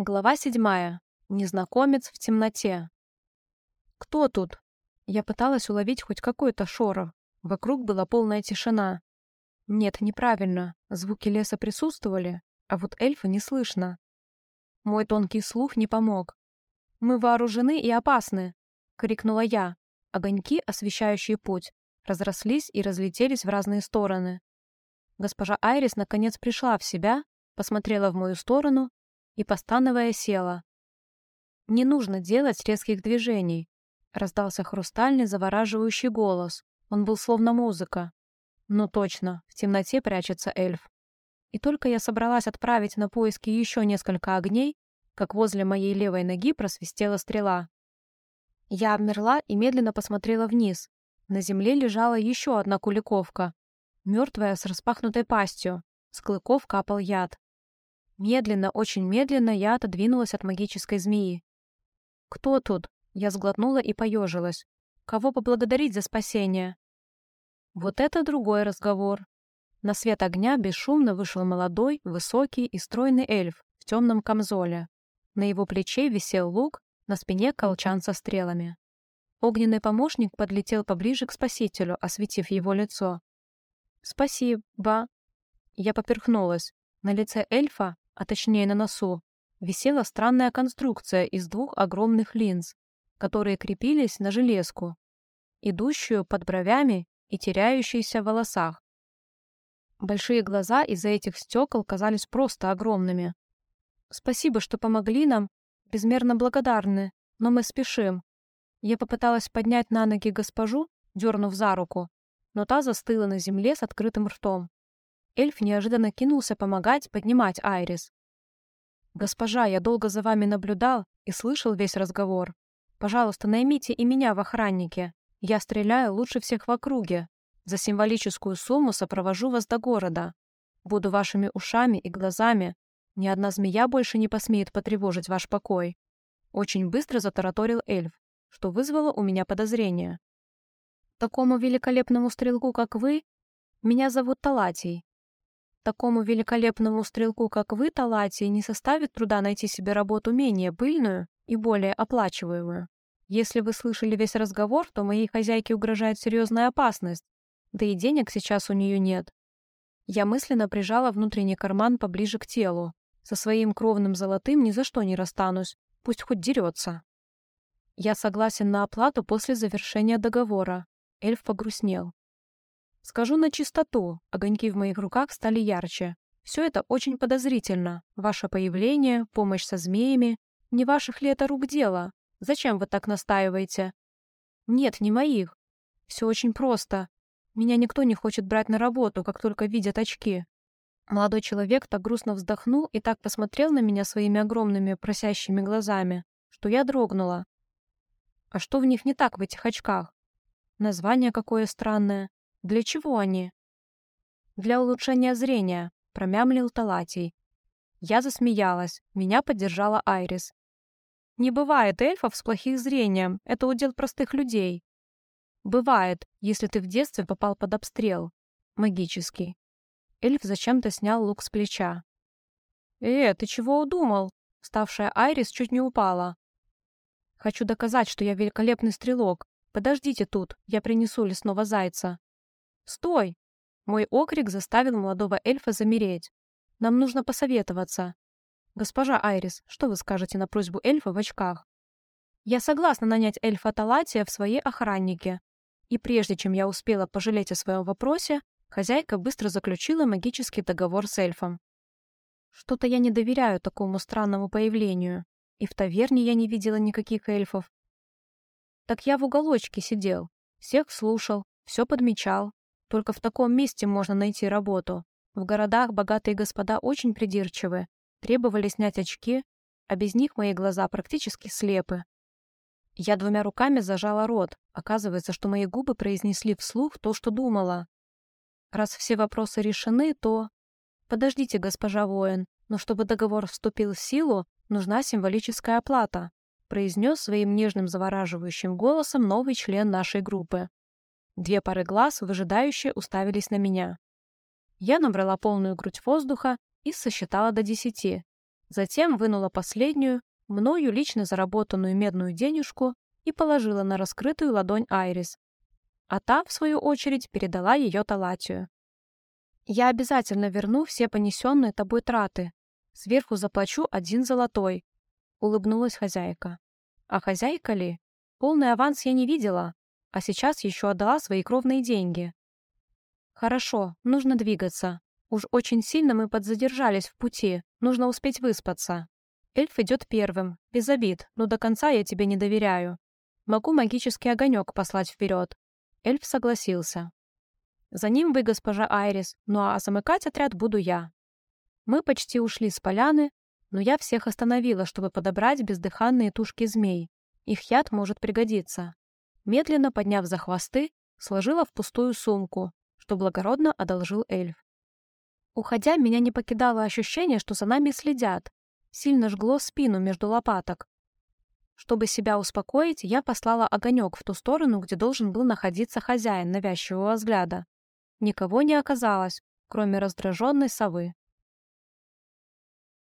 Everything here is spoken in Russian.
Глава седьмая. Незнакомец в темноте. «Кто тут?» Я пыталась уловить хоть какой-то шорох. Вокруг была полная тишина. Нет, неправильно. Звуки леса присутствовали, а вот эльфа не слышно. Мой тонкий слух не помог. «Мы вооружены и опасны!» — крикнула я. Огоньки, освещающие путь, разрослись и разлетелись в разные стороны. Госпожа Айрис наконец пришла в себя, посмотрела в мою сторону и, постановая, села. «Не нужно делать резких движений», — раздался хрустальный завораживающий голос. Он был словно музыка. «Ну точно, в темноте прячется эльф». И только я собралась отправить на поиски еще несколько огней, как возле моей левой ноги просвистела стрела. Я обмерла и медленно посмотрела вниз. На земле лежала еще одна куликовка, мертвая с распахнутой пастью. С клыков капал яд. Медленно, очень медленно я отодвинулась от магической змеи. «Кто тут?» Я сглотнула и поежилась. «Кого поблагодарить за спасение?» Вот это другой разговор. На свет огня бесшумно вышел молодой, высокий и стройный эльф в темном камзоле. На его плече висел лук, на спине колчан со стрелами. Огненный помощник подлетел поближе к спасителю, осветив его лицо. «Спасибо». Я поперхнулась. На лице эльфа а точнее на носу, висела странная конструкция из двух огромных линз, которые крепились на железку, идущую под бровями и теряющуюся в волосах. Большие глаза из-за этих стекол казались просто огромными. «Спасибо, что помогли нам. Безмерно благодарны, но мы спешим». Я попыталась поднять на ноги госпожу, дернув за руку, но та застыла на земле с открытым ртом. Эльф неожиданно кинулся помогать поднимать Айрис. «Госпожа, я долго за вами наблюдал и слышал весь разговор. Пожалуйста, наймите и меня в охраннике. Я стреляю лучше всех в округе. За символическую сумму сопровожу вас до города. Буду вашими ушами и глазами. Ни одна змея больше не посмеет потревожить ваш покой». Очень быстро затараторил эльф, что вызвало у меня подозрение. «Такому великолепному стрелку, как вы, меня зовут Талатий. Такому великолепному стрелку, как вы, Талати, не составит труда найти себе работу менее пыльную и более оплачиваемую. Если вы слышали весь разговор, то моей хозяйке угрожает серьезная опасность, да и денег сейчас у нее нет. Я мысленно прижала внутренний карман поближе к телу. Со своим кровным золотым ни за что не расстанусь, пусть хоть дерется. Я согласен на оплату после завершения договора. Эльф погрустнел. Скажу на чистоту, огоньки в моих руках стали ярче. Все это очень подозрительно. Ваше появление, помощь со змеями. Не ваших ли это рук дело? Зачем вы так настаиваете? Нет, не моих. Все очень просто. Меня никто не хочет брать на работу, как только видят очки. Молодой человек так грустно вздохнул и так посмотрел на меня своими огромными просящими глазами, что я дрогнула. А что в них не так в этих очках? Название какое странное. Для чего они? Для улучшения зрения, промямлил Талатий. Я засмеялась, меня поддержала Айрис. Не бывает эльфов с плохим зрением, это удел простых людей. Бывает, если ты в детстве попал под обстрел. Магический. Эльф зачем-то снял лук с плеча. «Э, ты чего удумал?» Ставшая Айрис чуть не упала. «Хочу доказать, что я великолепный стрелок. Подождите тут, я принесу лесного зайца». «Стой!» Мой окрик заставил молодого эльфа замереть. «Нам нужно посоветоваться». «Госпожа Айрис, что вы скажете на просьбу эльфа в очках?» «Я согласна нанять эльфа Талатия в своей охраннике». И прежде чем я успела пожалеть о своем вопросе, хозяйка быстро заключила магический договор с эльфом. Что-то я не доверяю такому странному появлению. И в таверне я не видела никаких эльфов. Так я в уголочке сидел, всех слушал, все подмечал, только в таком месте можно найти работу. В городах богатые господа очень придирчивы, требовали снять очки, а без них мои глаза практически слепы. Я двумя руками зажала рот. Оказывается, что мои губы произнесли вслух то, что думала. Раз все вопросы решены, то... Подождите, госпожа воин, но чтобы договор вступил в силу, нужна символическая оплата, произнес своим нежным завораживающим голосом новый член нашей группы. Две пары глаз, выжидающие, уставились на меня. Я набрала полную грудь воздуха и сосчитала до десяти. Затем вынула последнюю, мною лично заработанную медную денежку и положила на раскрытую ладонь Айрис. А та, в свою очередь, передала ее Талатию. «Я обязательно верну все понесенные тобой траты. Сверху заплачу один золотой», — улыбнулась хозяйка. «А хозяйка ли? Полный аванс я не видела, а сейчас еще отдала свои кровные деньги». «Хорошо, нужно двигаться. Уж очень сильно мы подзадержались в пути, нужно успеть выспаться. Эльф идет первым, без обид, но до конца я тебе не доверяю. Могу магический огонек послать вперед. Эльф согласился. За ним вы, госпожа Айрис, ну а замыкать отряд буду я. Мы почти ушли с поляны, но я всех остановила, чтобы подобрать бездыханные тушки змей. Их яд может пригодиться. Медленно подняв за хвосты, сложила в пустую сумку, что благородно одолжил эльф. Уходя, меня не покидало ощущение, что за нами следят. Сильно жгло спину между лопаток. Чтобы себя успокоить, я послала огонек в ту сторону, где должен был находиться хозяин навязчивого взгляда. Никого не оказалось, кроме раздраженной совы.